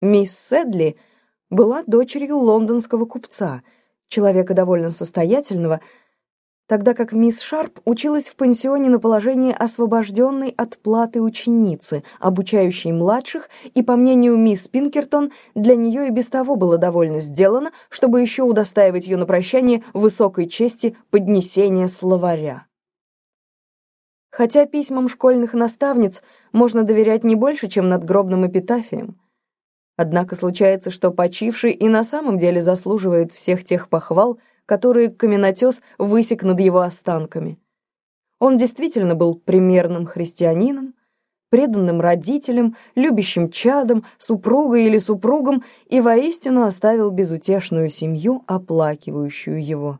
Мисс Седли была дочерью лондонского купца, человека довольно состоятельного, тогда как мисс Шарп училась в пансионе на положении освобожденной от платы ученицы, обучающей младших, и, по мнению мисс Пинкертон, для нее и без того было довольно сделано, чтобы еще удостаивать ее на прощание высокой чести поднесения словаря. Хотя письмам школьных наставниц можно доверять не больше, чем надгробным эпитафиям. Однако случается, что почивший и на самом деле заслуживает всех тех похвал, которые каменотес высек над его останками. Он действительно был примерным христианином, преданным родителям, любящим чадом, супругой или супругом и воистину оставил безутешную семью, оплакивающую его.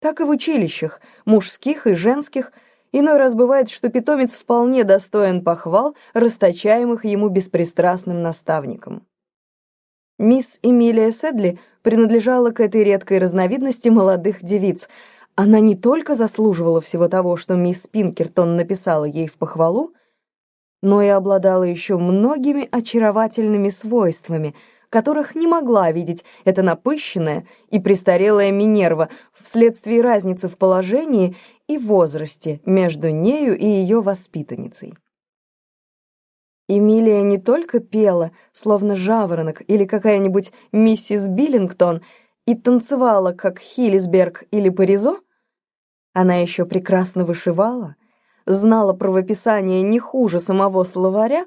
Так и в училищах, мужских и женских, иной раз бывает, что питомец вполне достоин похвал, расточаемых ему беспристрастным наставником. Мисс Эмилия Седли принадлежала к этой редкой разновидности молодых девиц. Она не только заслуживала всего того, что мисс Пинкертон написала ей в похвалу, но и обладала еще многими очаровательными свойствами — которых не могла видеть эта напыщенная и престарелая Минерва вследствие разницы в положении и возрасте между нею и ее воспитанницей. Эмилия не только пела, словно жаворонок или какая-нибудь миссис Биллингтон, и танцевала, как Хиллисберг или Паризо, она еще прекрасно вышивала, знала правописание не хуже самого словаря,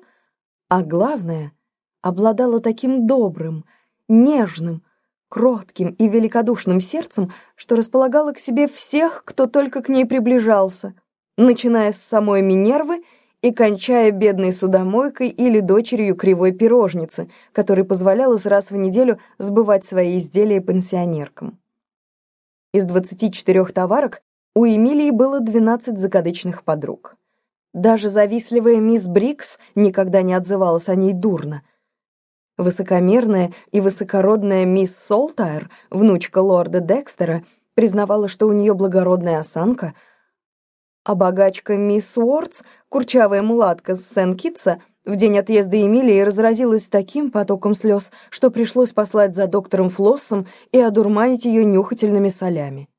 а главное — обладала таким добрым, нежным, кротким и великодушным сердцем, что располагала к себе всех, кто только к ней приближался, начиная с самой Минервы и кончая бедной судомойкой или дочерью кривой пирожницы, которой позволялось раз в неделю сбывать свои изделия пенсионеркам. Из 24 товарок у Эмилии было 12 закадычных подруг. Даже завистливая мисс Брикс никогда не отзывалась о ней дурно — Высокомерная и высокородная мисс Солтайр, внучка лорда Декстера, признавала, что у нее благородная осанка, а богачка мисс Уортс, курчавая мулатка с Сен-Китса, в день отъезда Эмилии разразилась таким потоком слез, что пришлось послать за доктором Флоссом и одурманить ее нюхательными солями.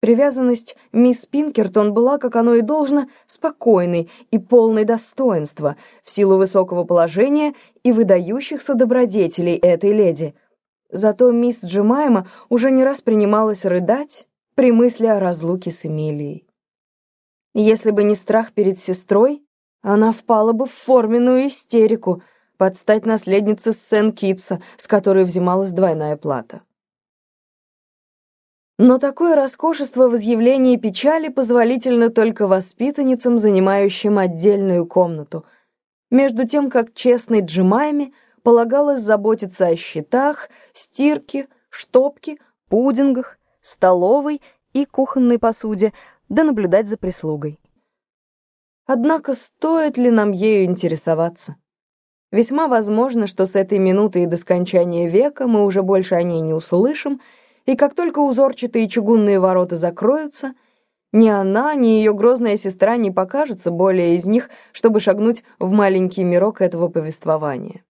Привязанность мисс Пинкертон была, как оно и должно, спокойной и полной достоинства в силу высокого положения и выдающихся добродетелей этой леди. Зато мисс Джемайма уже не раз принималась рыдать при мысли о разлуке с Эмилией. Если бы не страх перед сестрой, она впала бы в форменную истерику, под стать наследнице Сен-Китса, с которой взималась двойная плата. Но такое роскошество в изъявлении печали позволительно только воспитанницам, занимающим отдельную комнату, между тем как честной Джемайме полагалось заботиться о счетах, стирке, штопке, пудингах, столовой и кухонной посуде, да наблюдать за прислугой. Однако стоит ли нам ею интересоваться? Весьма возможно, что с этой минуты и до скончания века мы уже больше о ней не услышим, и как только узорчатые чугунные ворота закроются, ни она, ни ее грозная сестра не покажутся более из них, чтобы шагнуть в маленький мирок этого повествования.